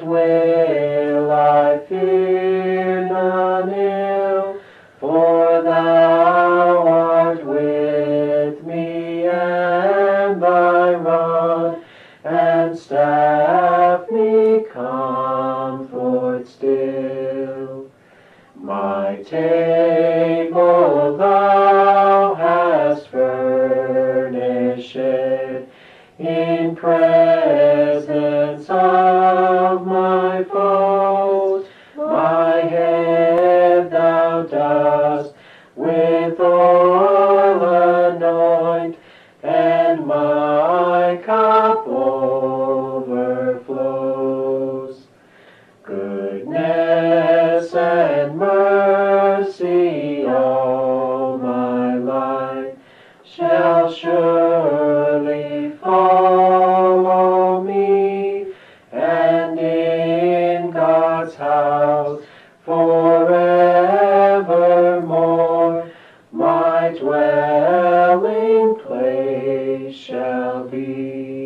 پود اپنی کھانچے مائنے سے مائی پو